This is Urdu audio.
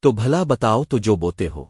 تو بھلا بتاؤ تو جو بوتے ہو۔